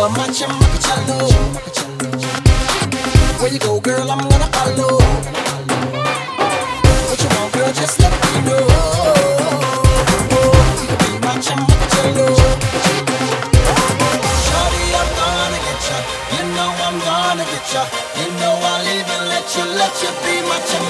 are my Chammak Challo. Where you go, girl, I'm gonna follow. What you want, girl, just let me know. Oh, you can be my Chammak Challo. Shawty, I'm gonna get ya. You know I'm gonna get ya. You know I'll even let you, let you be my Chammak Challo.